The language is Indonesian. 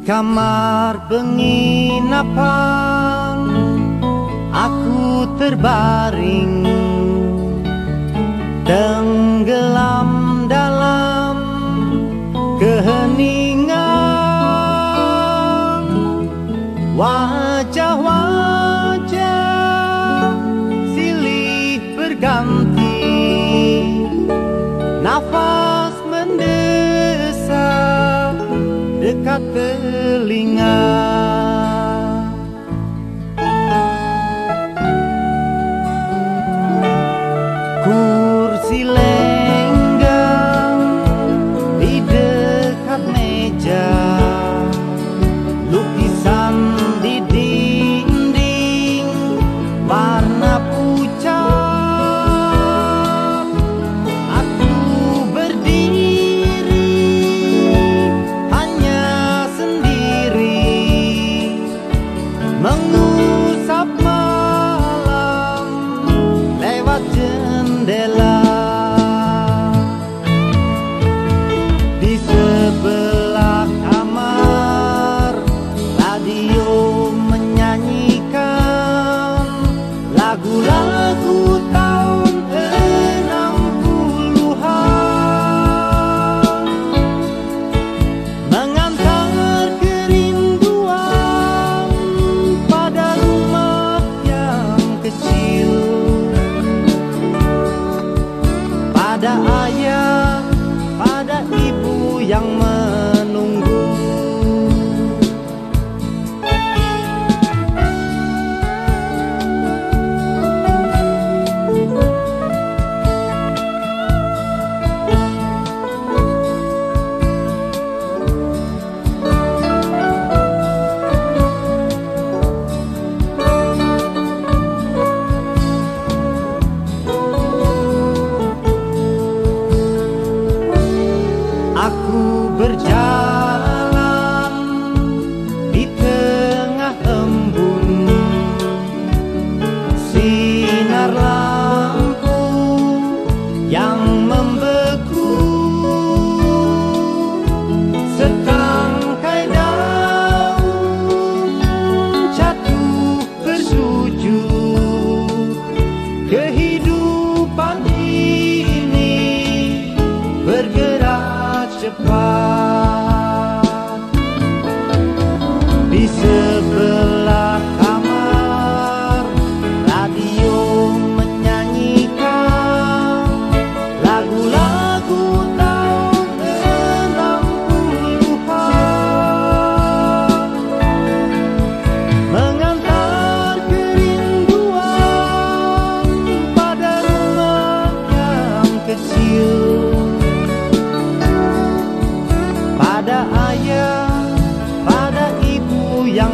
kamar penginapan Aku terbaring Tenggelam Pada ibu yang Aku berjalan di tengah embun. Sinar lampu yang membeku. Setangkai daun jatuh bersujud. Kehidupan ini Di sebelah kamar radio menyanyikan Lagu-lagu tahun enam puluhan Mengantar kerinduan pada rumah yang kecil Pada ayah, pada ibu yang